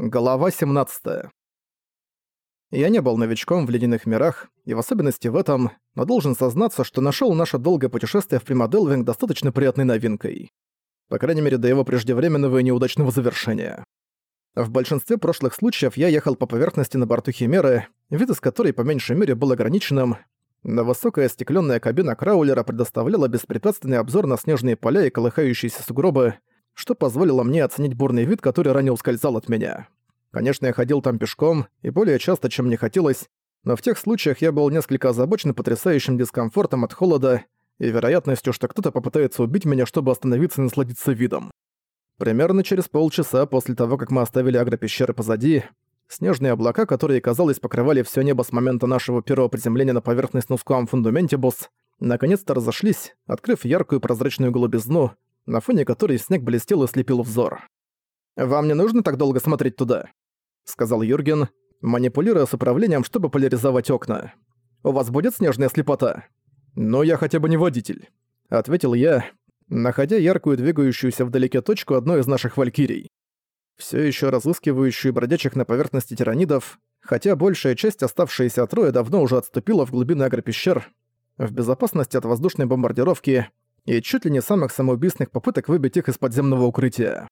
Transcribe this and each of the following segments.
Глава 17. Я не был новичком в ледяных мирах, и в особенности в этом, но должен сознаться, что нашел наше долгое путешествие в Примаделвинг достаточно приятной новинкой. По крайней мере, до его преждевременного и неудачного завершения. В большинстве прошлых случаев я ехал по поверхности на борту Химеры, вид из которой по меньшей мере был ограниченным, но высокая остеклённая кабина Краулера предоставляла беспрепятственный обзор на снежные поля и колыхающиеся сугробы, что позволило мне оценить бурный вид, который ранее ускользал от меня. Конечно, я ходил там пешком, и более часто, чем мне хотелось, но в тех случаях я был несколько озабочен потрясающим дискомфортом от холода и вероятностью, что кто-то попытается убить меня, чтобы остановиться и насладиться видом. Примерно через полчаса после того, как мы оставили агропещеры позади, снежные облака, которые, казалось, покрывали все небо с момента нашего первого приземления на поверхность Нускуам Фундаментибус, наконец-то разошлись, открыв яркую прозрачную голубизну, на фоне которой снег блестел и слепил взор. «Вам не нужно так долго смотреть туда», — сказал Юрген, манипулируя с управлением, чтобы поляризовать окна. «У вас будет снежная слепота?» «Но я хотя бы не водитель», — ответил я, находя яркую двигающуюся вдалеке точку одной из наших валькирий. Все еще разыскивающую бродячих на поверхности тиранидов, хотя большая часть оставшейся от роя давно уже отступила в глубины агропещер, в безопасности от воздушной бомбардировки и чуть ли не самых самоубийственных попыток выбить их из подземного укрытия.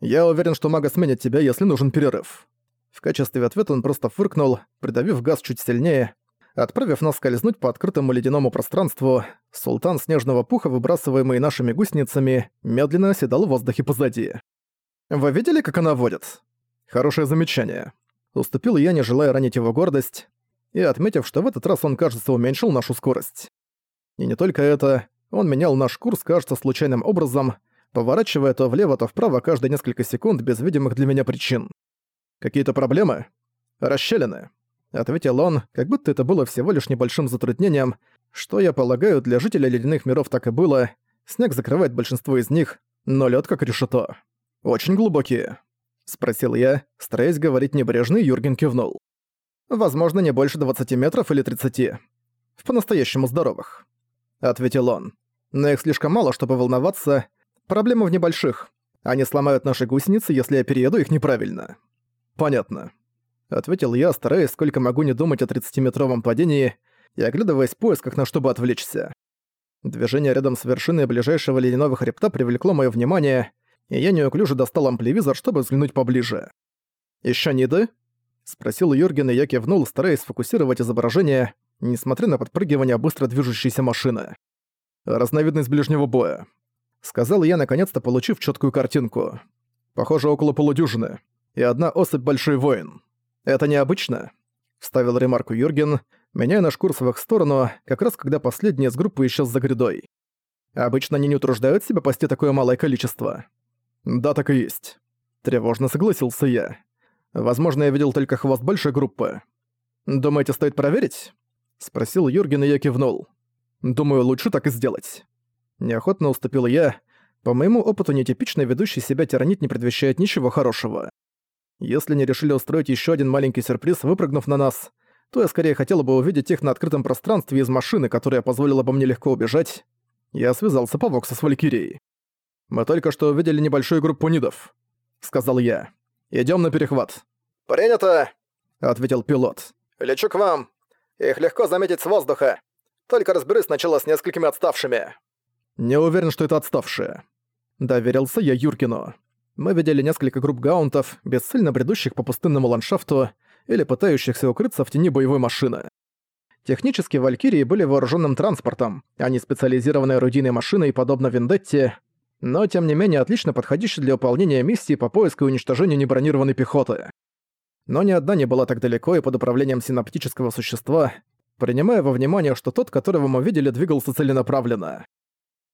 «Я уверен, что мага сменит тебя, если нужен перерыв». В качестве ответа он просто фыркнул, придавив газ чуть сильнее, отправив нас скользнуть по открытому ледяному пространству, султан снежного пуха, выбрасываемый нашими гусеницами, медленно оседал в воздухе позади. «Вы видели, как она водит?» «Хорошее замечание». Уступил я, не желая ранить его гордость, и отметив, что в этот раз он, кажется, уменьшил нашу скорость. И не только это, он менял наш курс, кажется, случайным образом, поворачивая то влево, то вправо каждые несколько секунд без видимых для меня причин. «Какие-то проблемы?» «Расщелины», — ответил он, как будто это было всего лишь небольшим затруднением, что, я полагаю, для жителей ледяных миров так и было. Снег закрывает большинство из них, но лед как решето. «Очень глубокие», — спросил я, стараясь говорить небрежно, Юрген кивнул. «Возможно, не больше 20 метров или 30. В по-настоящему здоровых», — ответил он но их слишком мало, чтобы волноваться. Проблема в небольших. Они сломают наши гусеницы, если я перееду их неправильно». «Понятно», — ответил я, стараясь сколько могу не думать о 30-метровом падении и оглядываясь в поисках на чтобы отвлечься. Движение рядом с вершиной ближайшего ледяного хребта привлекло мое внимание, и я неуклюже достал ампливизор, чтобы взглянуть поближе. «Ещё ниды?» — спросил Юрген, и я кивнул, стараясь сфокусировать изображение, несмотря на подпрыгивание быстро движущейся машины разновидность ближнего боя», — сказал я, наконец-то получив четкую картинку. «Похоже, около полудюжины. И одна особь большой воин. Это необычно?» — вставил ремарку Юрген, меняя наш курс в их сторону, как раз когда последний из группы исчез за грядой. «Обычно они не утруждают себя пасти такое малое количество». «Да, так и есть». Тревожно согласился я. «Возможно, я видел только хвост большой группы». «Думаете, стоит проверить?» — спросил Юрген, и я кивнул. Думаю, лучше так и сделать. Неохотно уступил я. По моему опыту, нетипично ведущий себя тиранит не предвещает ничего хорошего. Если не решили устроить еще один маленький сюрприз, выпрыгнув на нас, то я скорее хотел бы увидеть их на открытом пространстве из машины, которая позволила бы мне легко убежать. Я связался по Воксу с Валькирией. «Мы только что увидели небольшую группу нидов», — сказал я. Идем на перехват». «Принято», — ответил пилот. «Лечу к вам. Их легко заметить с воздуха. Только разберись сначала с несколькими отставшими». «Не уверен, что это отставшие». Доверился я Юркину. Мы видели несколько групп гаунтов, бесцельно бредущих по пустынному ландшафту или пытающихся укрыться в тени боевой машины. Технически Валькирии были вооруженным транспортом, а не специализированной орудийной машиной, подобно Вендетте, но тем не менее отлично подходящей для выполнения миссии по поиску и уничтожению небронированной пехоты. Но ни одна не была так далеко и под управлением синаптического существа, принимая во внимание, что тот, которого мы видели, двигался целенаправленно.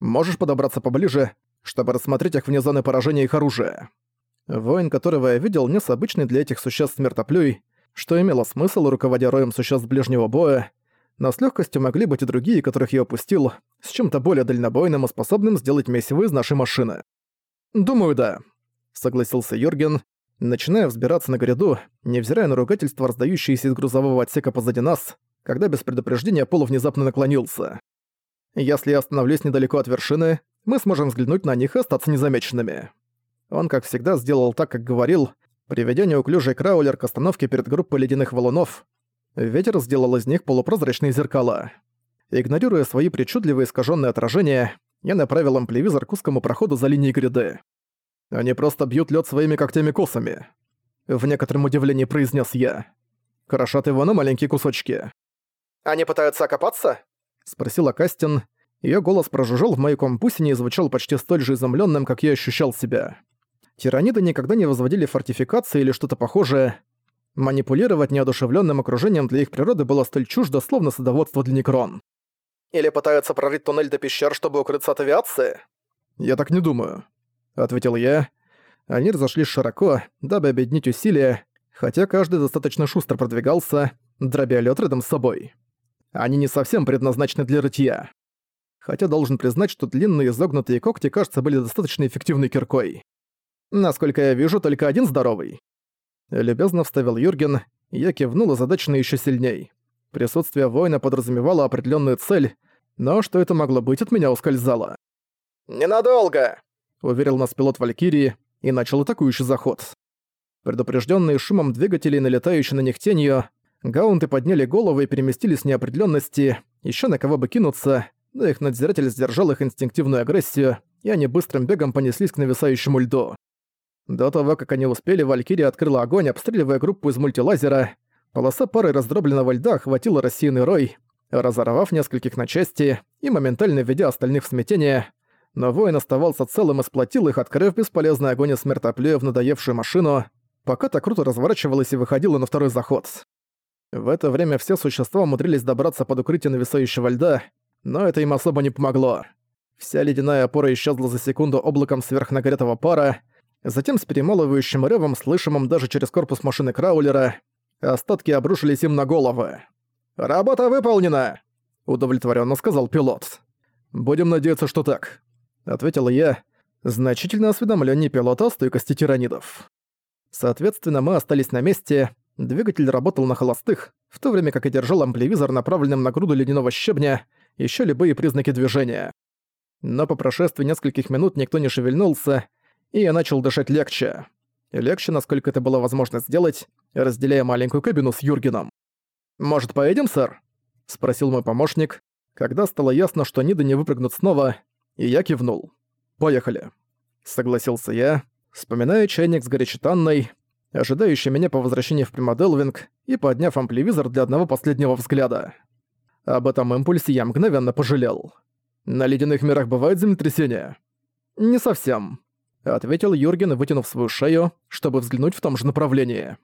Можешь подобраться поближе, чтобы рассмотреть их вне зоны поражения их оружия. Воин, которого я видел, нес обычный для этих существ смертоплюй, что имело смысл, руководя роем существ ближнего боя, но с легкостью могли быть и другие, которых я упустил, с чем-то более дальнобойным и способным сделать месиво из нашей машины. «Думаю, да», — согласился Йорген, начиная взбираться на гряду, невзирая на ругательства, раздающиеся из грузового отсека позади нас, когда без предупреждения Пол внезапно наклонился. Если я остановлюсь недалеко от вершины, мы сможем взглянуть на них и остаться незамеченными. Он, как всегда, сделал так, как говорил, Приведя неуклюжий краулер к остановке перед группой ледяных валунов, ветер сделал из них полупрозрачные зеркала. Игнорируя свои причудливые искаженные отражения, я направил ампливизор к узкому проходу за линией гряды. Они просто бьют лед своими когтями-косами. В некотором удивлении произнес я. Крошат его на маленькие кусочки. «Они пытаются окопаться?» — спросила Кастин. Ее голос прожужжал в моей компусине и звучал почти столь же изумленным, как я ощущал себя. Тираниды никогда не возводили фортификации или что-то похожее. Манипулировать неодушевленным окружением для их природы было столь чуждо, словно садоводство для некрон. «Или пытаются прорыть туннель до пещер, чтобы укрыться от авиации?» «Я так не думаю», — ответил я. Они разошлись широко, дабы объединить усилия, хотя каждый достаточно шустро продвигался, дробя лёд рядом с собой. Они не совсем предназначены для рытья. Хотя должен признать, что длинные изогнутые когти, кажется, были достаточно эффективной киркой. Насколько я вижу, только один здоровый. Любезно вставил Юрген, и я кивнул озадаченно еще сильней. Присутствие воина подразумевало определенную цель, но что это могло быть, от меня ускользало. «Ненадолго!» — уверил нас пилот Валькирии и начал атакующий заход. Предупрежденные шумом двигателей, налетающие на них тенью, гаунты подняли головы и переместились с неопределенности, еще на кого бы кинуться, но их надзиратель сдержал их инстинктивную агрессию, и они быстрым бегом понеслись к нависающему льду. До того, как они успели, Валькирия открыла огонь, обстреливая группу из мультилазера. Полоса пары раздробленного льда охватила рассеянный рой, разорвав нескольких на части и моментально введя остальных в смятение. Но воин оставался целым и сплотил их, открыв бесполезный огонь из смертоплюя в надоевшую машину, пока так круто разворачивалась и выходила на второй заход. В это время все существа умудрились добраться под укрытие нависающего льда, но это им особо не помогло. Вся ледяная опора исчезла за секунду облаком сверхнагретого пара, затем с перемалывающим ревом, слышимым даже через корпус машины Краулера, остатки обрушились им на головы. «Работа выполнена!» — удовлетворенно сказал пилот. «Будем надеяться, что так», — ответил я, значительно осведомленнее пилота о стойкости тиранидов. Соответственно, мы остались на месте, двигатель работал на холостых, в то время как я держал ампливизор, направленным на груду ледяного щебня, еще любые признаки движения. Но по прошествии нескольких минут никто не шевельнулся, и я начал дышать легче. Легче, насколько это было возможно сделать, разделяя маленькую кабину с Юргеном. «Может, поедем, сэр?» — спросил мой помощник, когда стало ясно, что Нида не выпрыгнут снова, и я кивнул. «Поехали». Согласился я, вспоминая чайник с горячетанной, ожидающий меня по возвращении в Примаделвинг и подняв ампливизор для одного последнего взгляда. Об этом импульсе я мгновенно пожалел. На ледяных мирах бывают землетрясения? Не совсем, ответил Юрген, вытянув свою шею, чтобы взглянуть в том же направлении.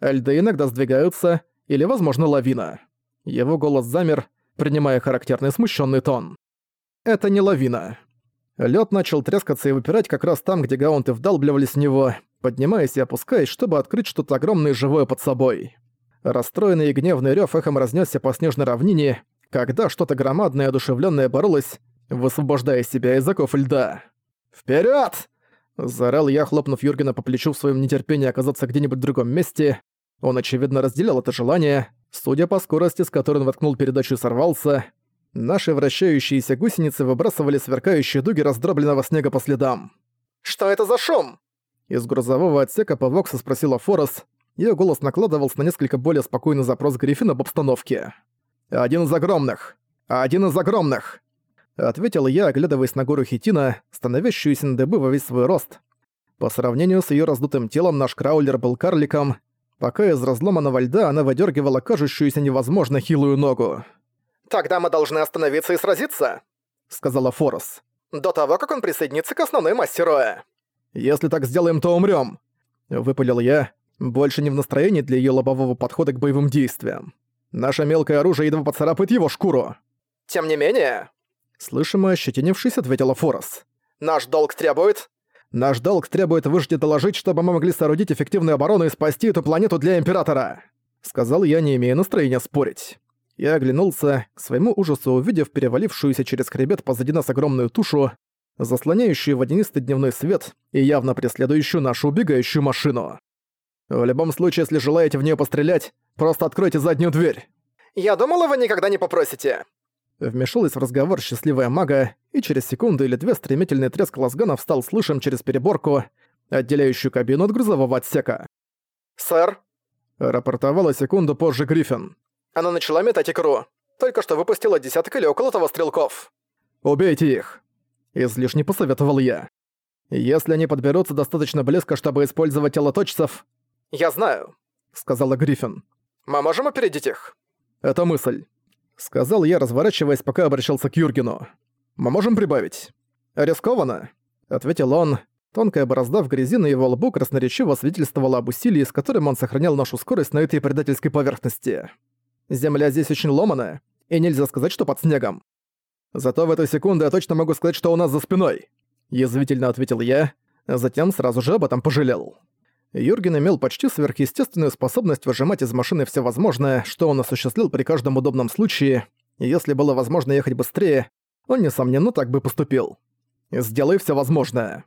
Льды иногда сдвигаются, или, возможно, лавина. Его голос замер, принимая характерный смущенный тон. Это не лавина. Лед начал трескаться и выпирать как раз там, где гаунты вдалбливались в него, поднимаясь и опускаясь, чтобы открыть что-то огромное и живое под собой. Расстроенный и гневный рёв эхом разнесся по снежной равнине, когда что-то громадное и одушевлённое боролось, высвобождая себя из оков льда. «Вперёд!» – заорал я, хлопнув Юргена по плечу в своем нетерпении оказаться где-нибудь в другом месте. Он, очевидно, разделял это желание. Судя по скорости, с которой он воткнул передачу и сорвался, наши вращающиеся гусеницы выбрасывали сверкающие дуги раздробленного снега по следам. «Что это за шум?» Из грузового отсека по Воксу спросила Форос, Её голос накладывался на несколько более спокойный запрос Гриффина об обстановке. «Один из огромных! Один из огромных!» Ответил я, оглядываясь на гору Хитина, становящуюся на дыбы во весь свой рост. По сравнению с её раздутым телом наш краулер был карликом, пока из разломанного льда она выдергивала кажущуюся невозможно хилую ногу. «Тогда мы должны остановиться и сразиться», — сказала Форос. «До того, как он присоединится к основной массе Роя». «Если так сделаем, то умрём», — выпалил я, больше не в настроении для её лобового подхода к боевым действиям. Наше мелкое оружие едва поцарапает его шкуру. Тем не менее... Слышимо ощетинившись, ответила Форос. Наш долг требует... Наш долг требует выжить и доложить, чтобы мы могли соорудить эффективную оборону и спасти эту планету для Императора. Сказал я, не имея настроения спорить. Я оглянулся, к своему ужасу увидев перевалившуюся через хребет позади нас огромную тушу, заслоняющую водянистый дневной свет и явно преследующую нашу убегающую машину. В любом случае, если желаете в нее пострелять, просто откройте заднюю дверь. Я думала, вы никогда не попросите. Вмешалась в разговор счастливая мага, и через секунду или две стремительный треск лазганов стал слышен через переборку, отделяющую кабину от грузового отсека. «Сэр?» — рапортовала секунду позже Гриффин. «Она начала метать икру. Только что выпустила десяток или около того стрелков». «Убейте их!» — излишне посоветовал я. «Если они подберутся достаточно близко, чтобы использовать телоточцев...» «Я знаю», — сказала Гриффин. «Мы можем опередить их?» «Это мысль», — сказал я, разворачиваясь, пока обращался к Юргену. «Мы можем прибавить?» «Рискованно», — ответил он. Тонкая борозда в грязи на его лбу красноречиво свидетельствовала об усилии, с которым он сохранял нашу скорость на этой предательской поверхности. Земля здесь очень ломаная, и нельзя сказать, что под снегом. Зато в эту секунду я точно могу сказать, что у нас за спиной. Язвительно ответил я, а затем сразу же об этом пожалел. Юрген имел почти сверхъестественную способность выжимать из машины все возможное, что он осуществил при каждом удобном случае, и если было возможно ехать быстрее, он, несомненно, так бы поступил. «Сделай все возможное».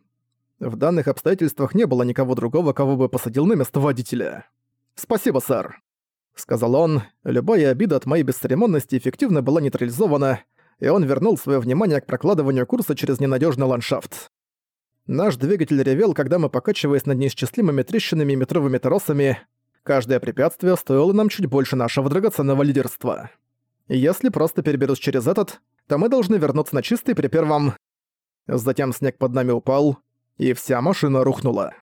В данных обстоятельствах не было никого другого, кого бы посадил на место водителя. «Спасибо, сэр», — сказал он. Любая обида от моей бесцеремонности эффективно была нейтрализована, и он вернул свое внимание к прокладыванию курса через ненадежный ландшафт. Наш двигатель ревел, когда мы, покачиваясь над неисчислимыми трещинами и метровыми торосами, каждое препятствие стоило нам чуть больше нашего драгоценного лидерства. Если просто переберусь через этот, то мы должны вернуться на чистый при первом... Затем снег под нами упал, и вся машина рухнула.